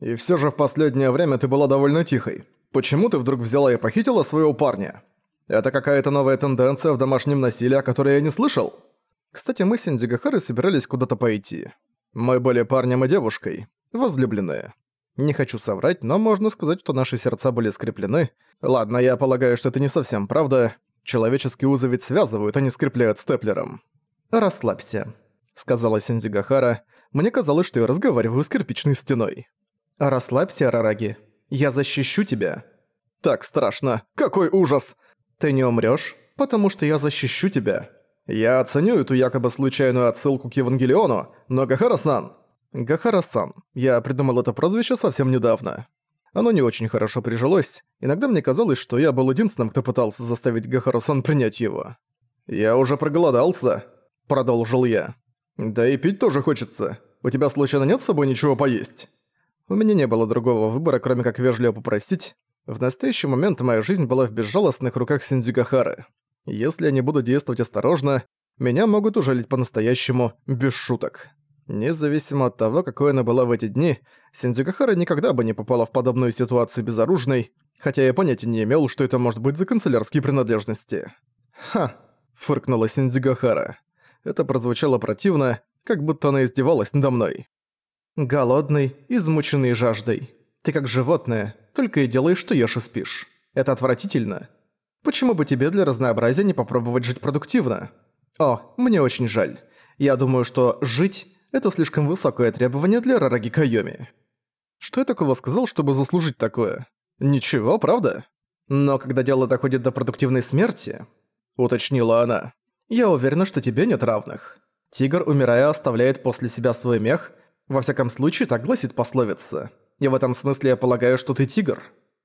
И все же в последнее время ты была довольно тихой. Почему ты вдруг взяла и похитила своего парня? Это какая-то новая тенденция в домашнем насилии, о которой я не слышал? Кстати, мы с Индигахарой собирались куда-то пойти. Мы были парнем и девушкой, возлюбленные. Не хочу соврать, но можно сказать, что наши сердца были скреплены. Ладно, я полагаю, что это не совсем правда. Человеческие узы ведь связывают, а не скрепляют степлером. «Расслабься», — сказала Синдзигахара. Мне казалось, что я разговариваю с кирпичной стеной. «Расслабься, Рараги. Я защищу тебя». «Так страшно. Какой ужас!» «Ты не умрёшь, потому что я защищу тебя». Я оценю эту якобы случайную отсылку к Евангелиону, но Гахара-сан... Гахара-сан. Я придумал это прозвище совсем недавно. Оно не очень хорошо прижилось. Иногда мне казалось, что я был единственным, кто пытался заставить Гахару-сан принять его. «Я уже проголодался», — продолжил я. «Да и пить тоже хочется. У тебя случайно нет с собой ничего поесть?» У меня не было другого выбора, кроме как вежливо попросить. В настоящий момент моя жизнь была в безжалостных руках Синдзю Гахары. Если я не буду действовать осторожно, меня могут ужалить по-настоящему, без шуток. Независимо от того, какой она была в эти дни, Синдзюгахара никогда бы не попала в подобную ситуацию безоружной, хотя я понятия не имел, что это может быть за канцелярские принадлежности. «Ха!» — фыркнула Синдзюгахара. Это прозвучало противно, как будто она издевалась надо мной. «Голодный, измученный жаждой. Ты как животное, только и делаешь, что ешь и спишь. Это отвратительно. Почему бы тебе для разнообразия не попробовать жить продуктивно? О, мне очень жаль. Я думаю, что «жить» — это слишком высокое требование для Рараги Кайоми. Что я такого сказал, чтобы заслужить такое? Ничего, правда? Но когда дело доходит до продуктивной смерти, уточнила она, я уверена, что тебе нет равных. Тигр, умирая, оставляет после себя свой мех, во всяком случае, так гласит пословица. И в этом смысле я полагаю, что ты тигр.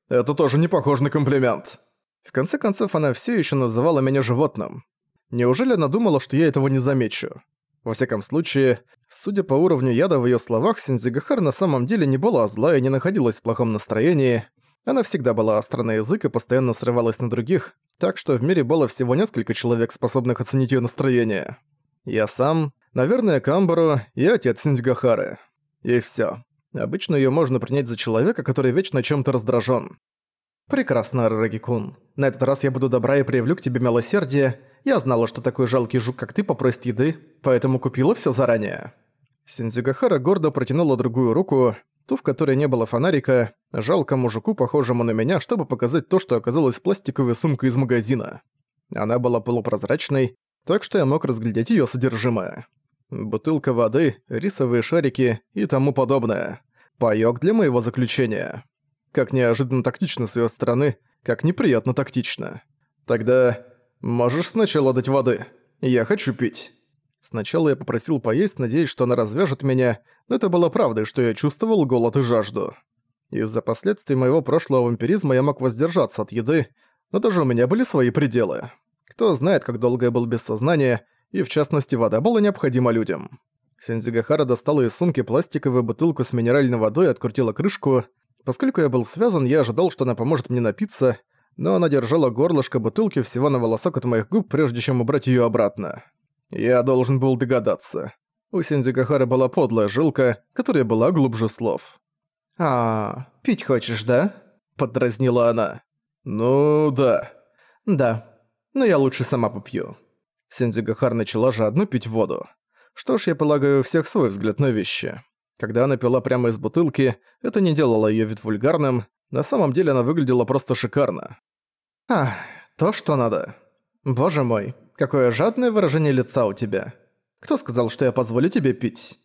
Это тоже не похож на комплимент. В конце концов, она все еще называла меня животным. Неужели она думала, что я этого не замечу? Во всяком случае, судя по уровню яда в ее словах, Синдзигахар на самом деле не была зла и не находилась в плохом настроении. Она всегда была остра на язык и постоянно срывалась на других, так что в мире было всего несколько человек, способных оценить ее настроение. Я сам, наверное, Камбару и отец Синдзигахары. И все. Обычно ее можно принять за человека, который вечно чем-то раздражен. «Прекрасно, Рараги-кун. На этот раз я буду добра и проявлю к тебе милосердие. Я знала, что такой жалкий жук, как ты, попросит еды, поэтому купила все заранее». Синдзюгахара гордо протянула другую руку, ту, в которой не было фонарика, жалкому жуку, похожему на меня, чтобы показать то, что оказалось пластиковой сумкой из магазина. Она была полупрозрачной, так что я мог разглядеть ее содержимое. Бутылка воды, рисовые шарики и тому подобное. Паёк для моего заключения. Как неожиданно тактично с её стороны, как неприятно тактично. Тогда можешь сначала дать воды. Я хочу пить. Сначала я попросил поесть, надеясь, что она развяжет меня, но это было правдой, что я чувствовал голод и жажду. Из-за последствий моего прошлого вампиризма я мог воздержаться от еды, но даже у меня были свои пределы. Кто знает, как долго я был без сознания, и в частности вода была необходима людям. Сензигахара достала из сумки пластиковую бутылку с минеральной водой и открутила крышку. Поскольку я был связан, я ожидал, что она поможет мне напиться, но она держала горлышко бутылки всего на волосок от моих губ, прежде чем убрать её обратно. Я должен был догадаться. У Синдзигахары была подлая жилка, которая была глубже слов. «А, пить хочешь, да?» – подразнила она. «Ну, да». «Да, но я лучше сама попью». Синдзигахар начала жадно пить воду. Что ж, я полагаю, у всех свой взгляд на вещи. Когда она пила прямо из бутылки, это не делало её вид вульгарным, на самом деле она выглядела просто шикарно. «Ах, то, что надо. Боже мой, какое жадное выражение лица у тебя. Кто сказал, что я позволю тебе пить?»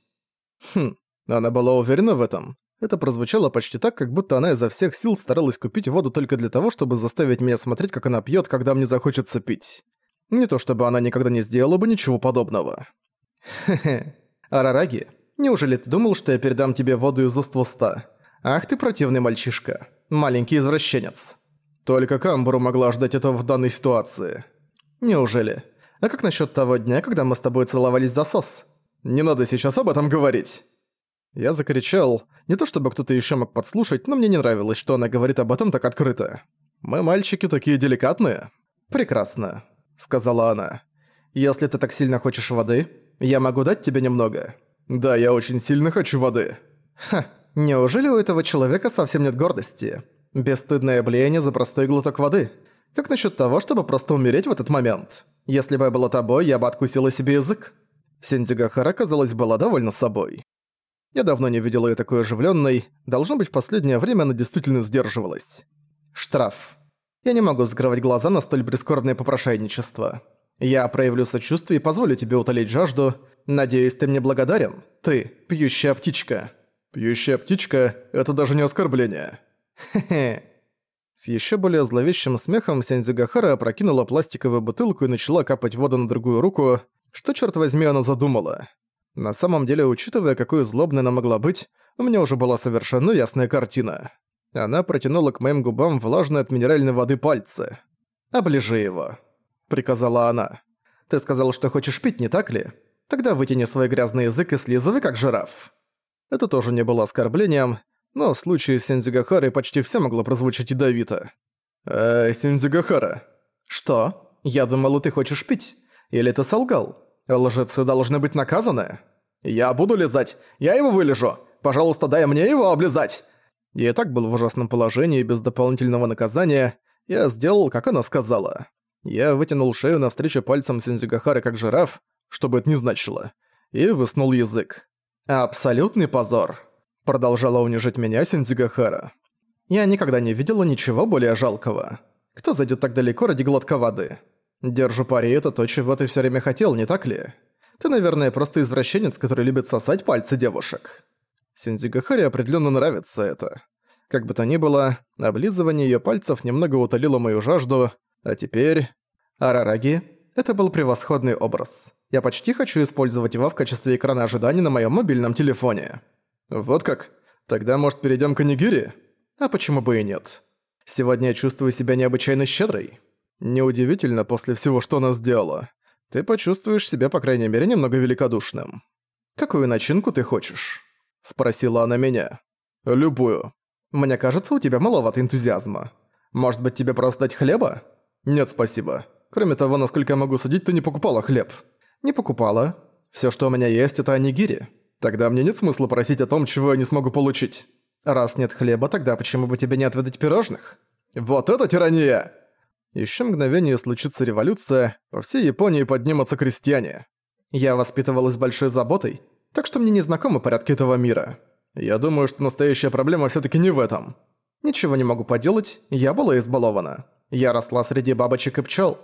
Хм, она была уверена в этом. Это прозвучало почти так, как будто она изо всех сил старалась купить воду только для того, чтобы заставить меня смотреть, как она пьёт, когда мне захочется пить. Не то чтобы она никогда не сделала бы ничего подобного. Хе-хе. Арараги, Неужели ты думал, что я передам тебе воду из уст в уста? Ах ты противный мальчишка. Маленький извращенец. Только Камбуру могла ждать этого в данной ситуации. Неужели? А как насчет того дня, когда мы с тобой целовались за сос? Не надо сейчас об этом говорить. Я закричал, не то чтобы кто-то еще мог подслушать, но мне не нравилось, что она говорит об этом так открыто. «Мы, мальчики, такие деликатные». «Прекрасно», — сказала она. «Если ты так сильно хочешь воды, я могу дать тебе немного. «Да, я очень сильно хочу воды». «Ха, Неужели у этого человека совсем нет гордости? Бесстыдное блеяние за простой глоток воды. Как насчет того, чтобы просто умереть в этот момент? Если бы я была тобой, я бы откусила себе язык. Синдзюгахара, казалось, была довольна собой. Я давно не видела её такой оживлённой, должно быть, в последнее время она действительно сдерживалась. Штраф. Я не могу закрывать глаза на столь прискорбное попрошайничество. Я проявлю сочувствие и позволю тебе утолить жажду. Надеюсь, ты мне благодарен? Ты, пьющая птичка. Пьющая птичка — это даже не оскорбление. С ещё более зловещим смехом Сензюгахара опрокинула пластиковую бутылку и начала капать воду на другую руку. Что, чёрт возьми, она задумала? На самом деле, учитывая, какой злобной она могла быть, у меня уже была совершенно ясная картина. Она протянула к моим губам влажные от минеральной воды пальцы. «Оближи его», — приказала она. «Ты сказал, что хочешь пить, не так ли? Тогда вытяни свой грязный язык и слизывай, как жираф». Это тоже не было оскорблением, но в случае с Сензюгахарой почти все могло прозвучать ядовито. «Э, Сензюгахара». «Что? Я думала, ты хочешь пить. Или ты солгал?» Лжецы должны быть наказаны. Я буду лизать. Я его вылежу. Пожалуйста, дай мне его облизать. Я и так был в ужасном положении без дополнительного наказания. Я сделал, как она сказала. Я вытянул шею навстречу пальцам Сензюгахары как жираф, чтобы это не значило, и высунул язык. «Абсолютный позор», — продолжала унижать меня Сензюгахара. «Я никогда не видела ничего более жалкого. Кто зайдет так далеко ради глотка воды?» Держу пари, это то, чего ты все время хотел, не так ли? Ты, наверное, просто извращенец, который любит сосать пальцы девушек. Синдзюгахари определенно нравится это. Как бы то ни было, облизывание ее пальцев немного утолило мою жажду, а теперь... Арараги — это был превосходный образ. Я почти хочу использовать его в качестве экрана ожидания на моем мобильном телефоне. Вот как? Тогда, может, перейдем к Нигири? А почему бы и нет? Сегодня я чувствую себя необычайно щедрой. Неудивительно после всего, что она сделала. Ты почувствуешь себя, по крайней мере, немного великодушным. «Какую начинку ты хочешь?» – спросила она меня. «Любую. Мне кажется, у тебя маловато энтузиазма. Может быть, тебе просто дать хлеба?» «Нет, спасибо. Кроме того, насколько я могу судить, ты не покупала хлеб». «Не покупала. Все, что у меня есть, это анигири. Тогда мне нет смысла просить о том, чего я не смогу получить. Раз нет хлеба, тогда почему бы тебе не отведать пирожных?» «Вот это тирания!» Еще мгновение случится революция, по всей Японии поднимутся крестьяне. Я воспитывалась большой заботой, так что мне не знакомы порядки этого мира. Я думаю, что настоящая проблема все таки не в этом. Ничего не могу поделать, я была избалована. Я росла среди бабочек и пчел.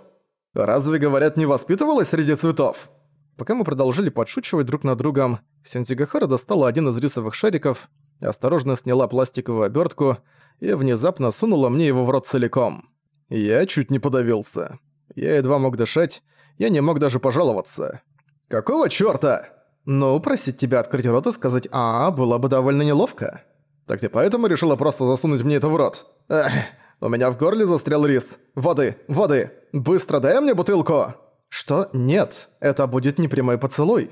Разве, говорят, не воспитывалась среди цветов? Пока мы продолжили подшучивать друг над другом, Сентигахара достала один из рисовых шариков, осторожно сняла пластиковую обертку и внезапно сунула мне его в рот целиком. Я чуть не подавился. Я едва мог дышать, я не мог даже пожаловаться. «Какого чёрта?» «Ну, просить тебя открыть рот и сказать «а» было бы довольно неловко». «Так ты поэтому решила просто засунуть мне это в рот?» «Эх, у меня в горле застрял рис. Воды, воды! Быстро дай мне бутылку!» «Что? Нет, это будет непрямой поцелуй.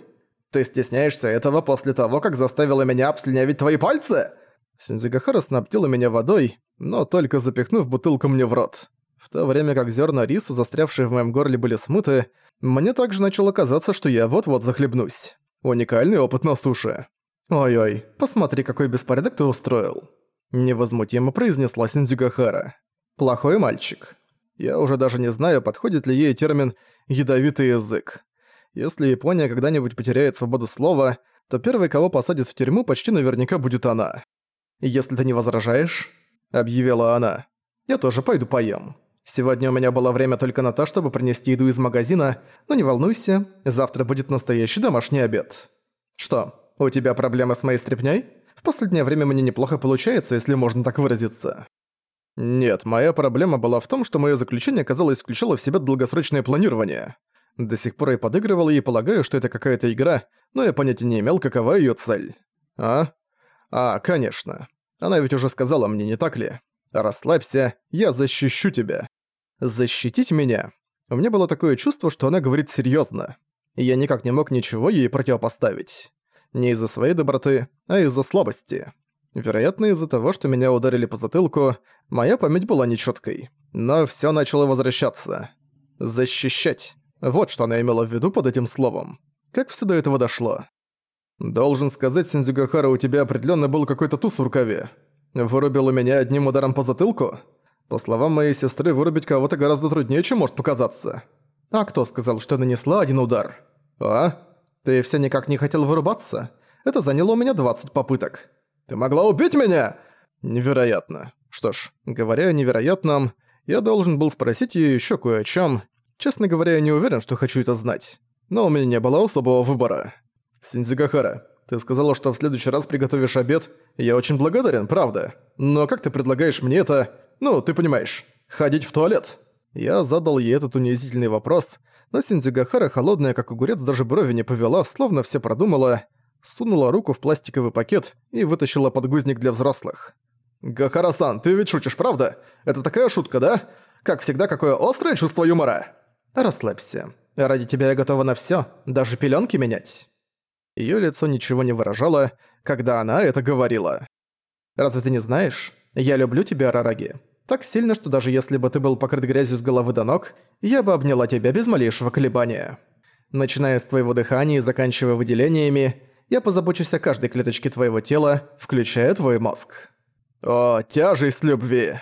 Ты стесняешься этого после того, как заставила меня обслюнявить твои пальцы?» Синдзигахара снабдила меня водой, но только запихнув бутылку мне в рот. В то время как зерна риса, застрявшие в моем горле, были смыты, мне также начало казаться, что я вот-вот захлебнусь. Уникальный опыт на суше. «Ой-ой, посмотри, какой беспорядок ты устроил», — невозмутимо произнесла Синдзюгахара. «Плохой мальчик». Я уже даже не знаю, подходит ли ей термин «ядовитый язык». Если Япония когда-нибудь потеряет свободу слова, то первой, кого посадят в тюрьму, почти наверняка будет она. «Если ты не возражаешь», — объявила она, — «я тоже пойду поем». Сегодня у меня было время только на то, чтобы принести еду из магазина, но не волнуйся, завтра будет настоящий домашний обед. Что, у тебя проблемы с моей стряпнёй? В последнее время мне неплохо получается, если можно так выразиться. Нет, моя проблема была в том, что моё заключение, казалось, включало в себя долгосрочное планирование. До сих пор я подыгрывал и полагаю, что это какая-то игра, но я понятия не имел, какова её цель. А? А, конечно. Она ведь уже сказала мне, не так ли? Расслабься, я защищу тебя защитить меня. У меня было такое чувство, что она говорит серьёзно. И я никак не мог ничего ей противопоставить. Не из-за своей доброты, а из-за слабости. Вероятно, из-за того, что меня ударили по затылку, моя память была нечёткой. Но всё начало возвращаться. Защищать. Вот что она имела в виду под этим словом. Как всё до этого дошло. Должен сказать, Синдзюгахара, у тебя определенно был какой-то туз в рукаве. Вырубил у меня одним ударом по затылку? По словам моей сестры, вырубить кого-то гораздо труднее, чем может показаться. А кто сказал, что нанесла один удар? А? Ты все никак не хотел вырубаться? Это заняло у меня 20 попыток. Ты могла убить меня? Невероятно. Что ж, говоря о невероятном, я должен был спросить её ещё кое о чём. Честно говоря, я не уверен, что хочу это знать. Но у меня не было особого выбора. Синдзюгахара, ты сказала, что в следующий раз приготовишь обед. Я очень благодарен, правда. Но как ты предлагаешь мне это... Ну, ты понимаешь, ходить в туалет? Я задал ей этот унизительный вопрос, но Синдзюгахара, холодная как огурец, даже брови не повела, словно все продумала, сунула руку в пластиковый пакет и вытащила подгузник для взрослых. «Гахара-сан, ты ведь шутишь, правда? Это такая шутка, да? Как всегда, какое острое чувство юмора!» «Расслабься. Ради тебя я готова на всё, даже пелёнки менять». Её лицо ничего не выражало, когда она это говорила. «Разве ты не знаешь? Я люблю тебя, Арараги. Так сильно, что даже если бы ты был покрыт грязью с головы до ног, я бы обняла тебя без малейшего колебания. Начиная с твоего дыхания и заканчивая выделениями, я позабочусь о каждой клеточке твоего тела, включая твой мозг. О, тяжесть любви.